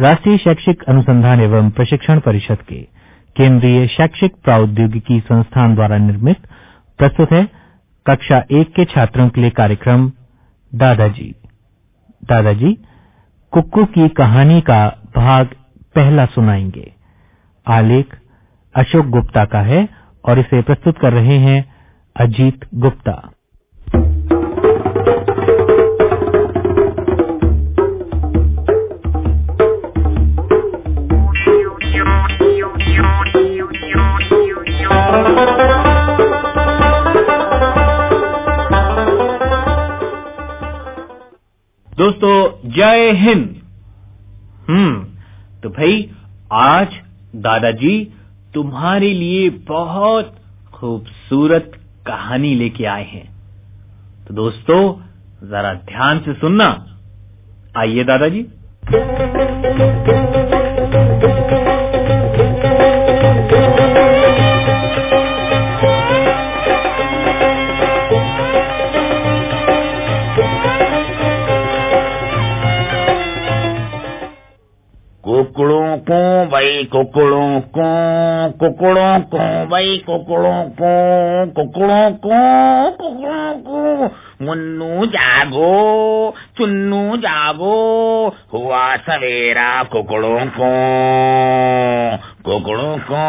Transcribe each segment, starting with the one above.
राष्ट्रीय शैक्षिक अनुसंधान एवं प्रशिक्षण परिषद के केंद्रीय शैक्षिक प्रौद्योगिकी संस्थान द्वारा निर्मित प्रस्तुत है कक्षा एक के छात्रों के लिए कार्यक्रम दादाजी। दादाजी, कुक्कू की कहानी का भाग पहला सुनाएँगे। आलेख अशोक गुप्ता का है और इसे प्रस्तुत कर रहे हैं अजीत गुप्ता। भाई, आज दादाजी तुम्हारे लिए बहुत खूबसूरत कहानी लेके आए हैं। तो दोस्तों, जरा ध्यान से सुनना। आइए दादाजी। कुकड़ों को भाई कुकड़ों को कुकड़ों को भाई कुकड़ों को कुकड़ों को कुकड़ों को मुन्नू जागो चुन्नू जागो हुआ सवेरा कुकड़ों को कुकड़ों को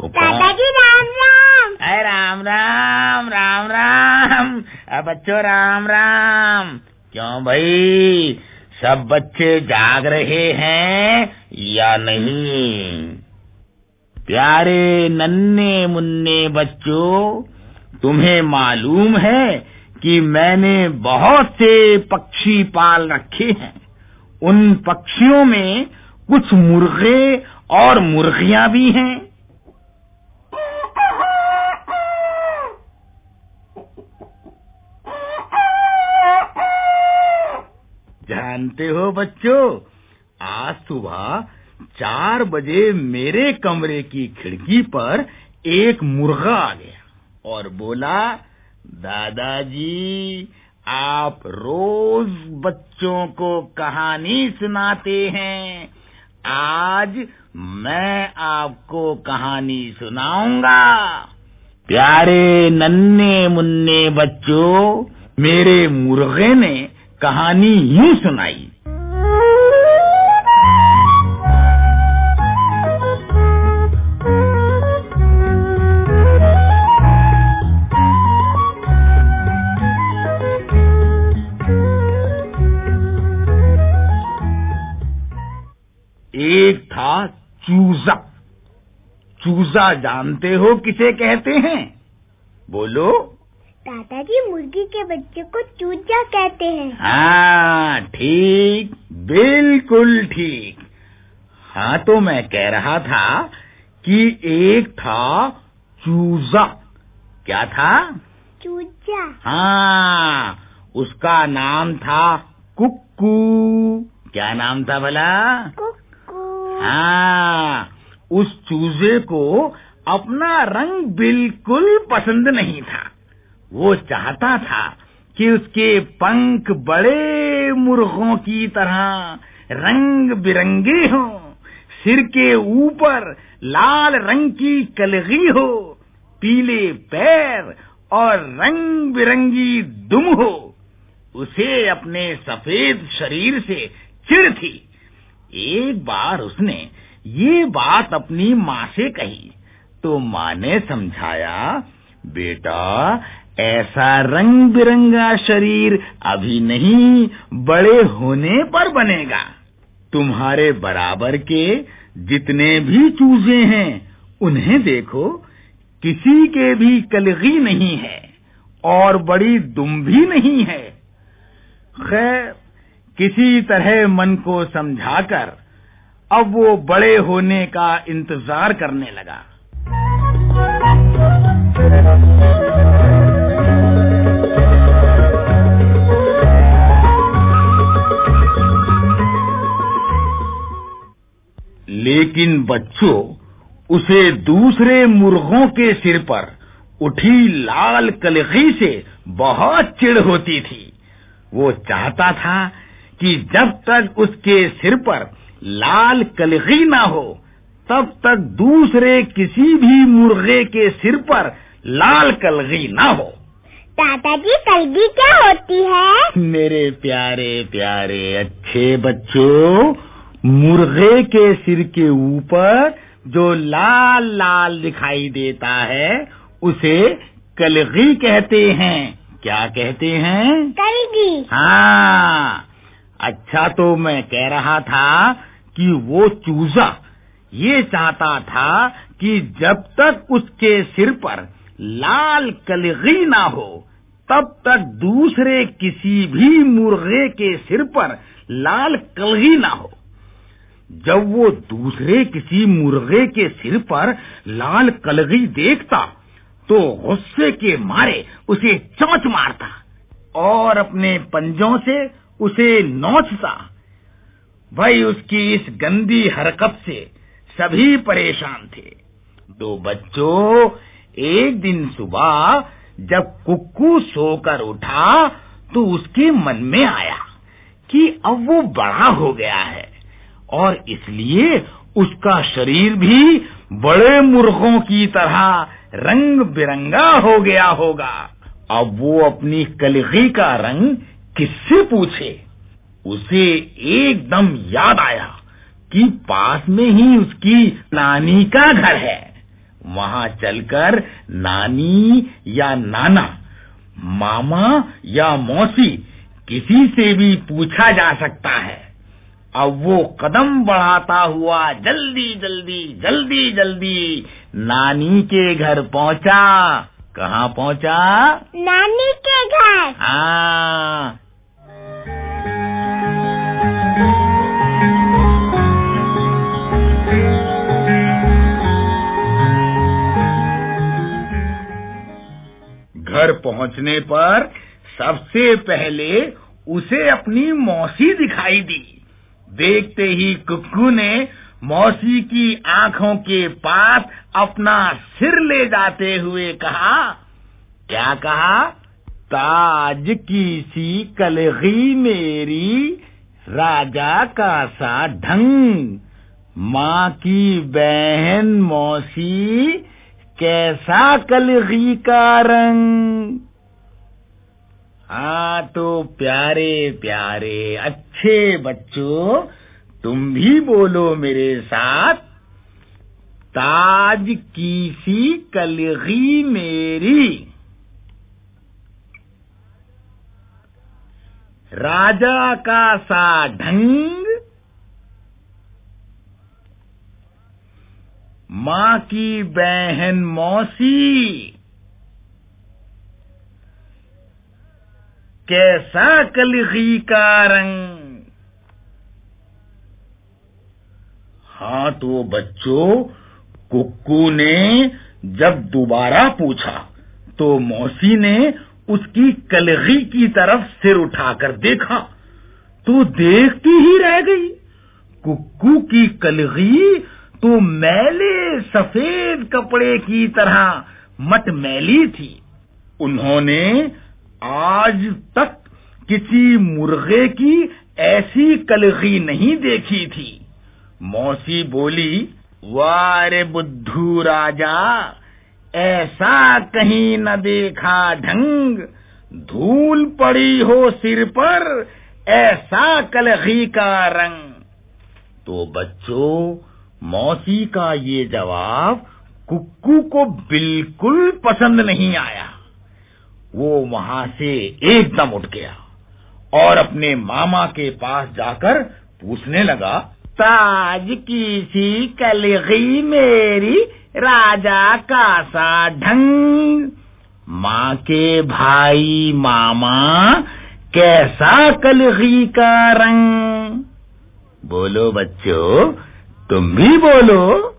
कुकड़ों दादाजी राम राम। अरे राम राम राम राम। अब बच्चों राम राम। क्यों भाई? सब बच्चे जाग रहे हैं या नहीं? प्यारे नन्हे मुन्ने बच्चों, तुम्हें मालूम है कि मैंने बहुत से पक्षी पाल रखे हैं। उन पक्षियों में कुछ मुर्गे और मुर्गियाँ भी हैं। जानते हो बच्चों? आज सुबह चार बजे मेरे कमरे की खिड़की पर एक मुर्गा आ गया और बोला, दादाजी, आप रोज बच्चों को कहानी सुनाते हैं। आज मैं आपको कहानी सुनाऊँगा। प्यारे नन्हे मुन्ने बच्चों, मेरे मुर्गे ने कहानी यूँ सुनाई। एक था चूजा। चूजा जानते हो किसे कहते हैं? बोलो। दादाजी मुर्गी के बच्चे को चूजा कहते हैं। हाँ ठीक बिल्कुल ठीक। हाँ तो मैं कह रहा था कि एक था चूजा। क्या था? चूजा। हाँ उसका नाम था कुक्कू। क्या नाम था भला? कुक्कू। हाँ उस चूजे को अपना रंग बिल्कुल पसंद नहीं था। वो चाहता था कि उसके पंख बड़े मुर्गों की तरह रंग बिरंगे हों, सिर के ऊपर लाल रंग की कलगी हो, पीले पैर और रंग बिरंगी दुम हो। उसे अपने सफ़ेद शरीर से चिढ़ थी। एक बार उसने ये बात अपनी माँ से कही तो माँ ने समझाया, बेटा ऐसा रंग बिरंगा शरीर अभी नहीं, बड़े होने पर बनेगा। तुम्हारे बराबर के जितने भी चूजे हैं, उन्हें देखो, किसी के भी कलगी नहीं है, और बड़ी दुम भी नहीं है। खैर, किसी तरह मन को समझाकर, अब वो बड़े होने का इंतज़ार करने लगा। लेकिन बच्चों उसे दूसरे मुर्गों के सिर पर उठी लाल कलगी से बहुत चिढ़ होती थी। वो चाहता था कि जब तक उसके सिर पर लाल कलगी ना हो तब तक दूसरे किसी भी मुर्गे के सिर पर लाल कलगी ना हो। दादाजी कलगी क्या होती है? मेरे प्यारे प्यारे अच्छे बच्चों मुर्गे के सिर के ऊपर जो लाल लाल दिखाई देता है उसे कलगी कहते हैं। क्या कहते हैं? कलगी। हाँ। अच्छा तो मैं कह रहा था कि वो चूजा ये चाहता था कि जब तक उसके सिर पर लाल कलगी ना हो तब तक दूसरे किसी भी मुर्गे के सिर पर लाल कलगी ना हो। जब वो दूसरे किसी मुर्गे के सिर पर लाल कलगी देखता तो गुस्से के मारे उसे चौंच मारता और अपने पंजों से उसे नोचता। भाई उसकी इस गंदी हरकत से सभी परेशान थे। दो बच्चों एक दिन सुबह जब कुक्कू सोकर उठा तो उसके मन में आया कि अब वो बड़ा हो गया है। और इसलिए उसका शरीर भी बड़े मुर्गों की तरह रंग बिरंगा हो गया होगा। अब वो अपनी कलगी का रंग किससे पूछे? उसे एकदम याद आया कि पास में ही उसकी नानी का घर है। वहाँ चलकर नानी या नाना, मामा या मौसी किसी से भी पूछा जा सकता है। अब वो कदम बढ़ाता हुआ जल्दी जल्दी जल्दी जल्दी नानी के घर पहुँचा। कहाँ पहुँचा? नानी के घर। हाँ। घर पहुँचने पर सबसे पहले उसे अपनी मौसी दिखाई दी। देखते ही कुक्कू ने मौसी की आँखों के पास अपना सिर ले जाते हुए कहा, क्या कहा? ताज की सी कलगी मेरी, राजा का सा ढंग। माँ की बहन मौसी, कैसा कलगी का रंग? हाँ तो प्यारे प्यारे, अच्छे बच्चों, तुम भी बोलो मेरे साथ, ताज की सी कलगी मेरी। राजा का सा ढंग, माँ की बहन मौसी, कैसा कलगी का रंग। हाँ तो बच्चों, कुक्कू ने जब दोबारा पूछा तो मौसी ने उसकी कलगी की तरफ़ सिर उठाकर देखा तो देखती ही रह गई। कुक्कू की कलगी तो मैले सफ़ेद कपड़े की तरह मटमैली थी। उन्होंने आज तक किसी मुर्गे की ऐसी कलगी नहीं देखी थी। मौसी बोली, वारे बुद्धू राजा, ऐसा कहीं न देखा ढंग। धूल पड़ी हो सिर पर, ऐसा कलगी का रंग। तो बच्चों, मौसी का ये जवाब कुक्कू को बिल्कुल पसंद नहीं आया। वो वहाँ से एकदम उठ गया और अपने मामा के पास जाकर पूछने लगा ताज की सी कलगी मेरी राजा का सा ढंग। माँ के भाई मामा, कैसा कलगी का रंग? बोलो बच्चों, तुम भी बोलो।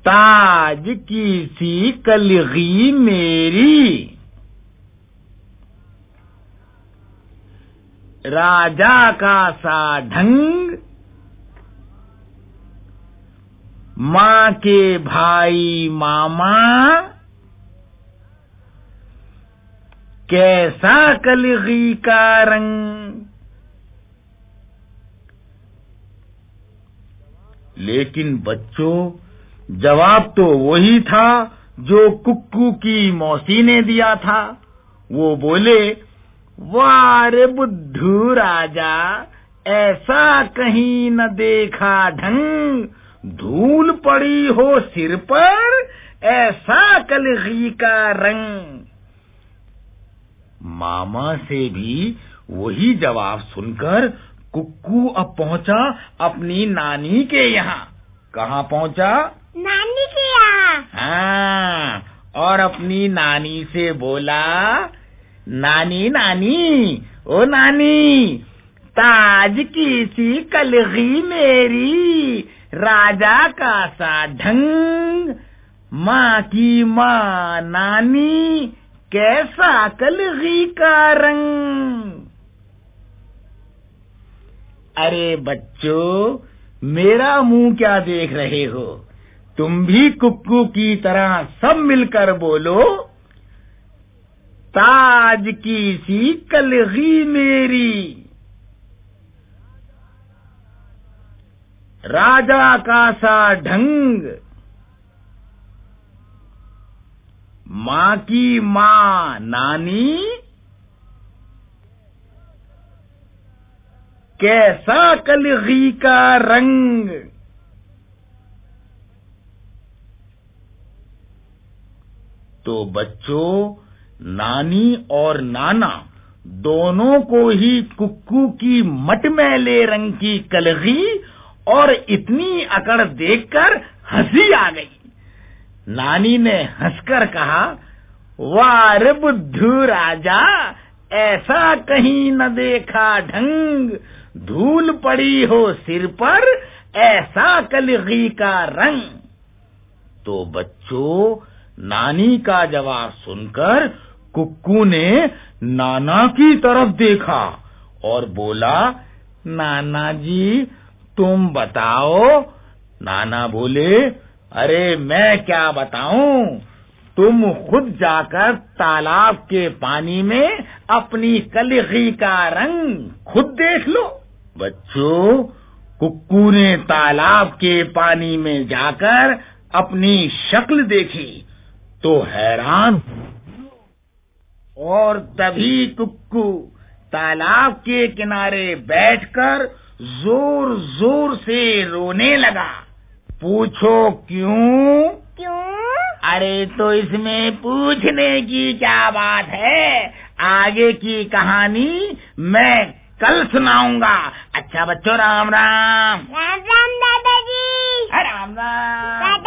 ताज की सी कलगी मेरी। राजा का सा ढंग माँ के भाई मामा, कैसा कलगी का रंग? लेकिन बच्चों, जवाब तो वही था जो कुक्कू की मौसी ने दिया था। वो बोले, वारे बुद्धू राजा, ऐसा कहीं न देखा ढंग। धूल पड़ी हो सिर पर ऐसा कलगी का रंग। मामा से भी वही जवाब सुनकर कुक्कू अब पहुँचा अपनी नानी के यहाँ। कहाँ पहुँचा? नानी के यहाँ। हाँ और अपनी नानी से बोला नानी नानी ओ नानी ताज की सी कलगी मेरी राजा का सा ढंग माँ की माँ नानी, कैसा कलगी का रंग। अरे बच्चों, मेरा मुँह क्या देख रहे हो? तुम भी कुक्कू की तरह सब मिलकर बोलो, ताज की सी कलगी मेरी। राजा का सा ढंग। माँ की माँ नानी कैसा कलगी का रंग। तो बच्चों, नानी और नाना दोनों को ही कुक्कू की मटमैले रंग की कलगी और इतनी अकड़ देखकर हँसी आ गई। नानी ने हंसकर कहा वाह रे बुद्धू राजा, ऐसा कहीं न देखा ढंग। धूल पड़ी हो सिर पर, ऐसा कलगी का रंग। तो बच्चों, नानी का जवाब सुनकर कुक्कू ने नाना की तरफ़ देखा और बोला, नाना जी तुम बताओ। नाना बोले, अरे, मैं क्या बताऊँ? तुम खुद जाकर तालाब के पानी में अपनी कलगी का रंग खुद देख लो। बच्चों, कुक्कू ने तालाब के पानी में जाकर अपनी शक्ल देखी तो हैरान और तभी कुक्कू तालाब के किनारे बैठकर ज़ोर ज़ोर से रोने लगा। पूछो क्यों? क्यों? अरे तो इसमें पूछने की क्या बात है? आगे की कहानी मैं कल सुनाऊँगा। अच्छा बच्चों राम राम। राम राम दादाजी। राम राम। राम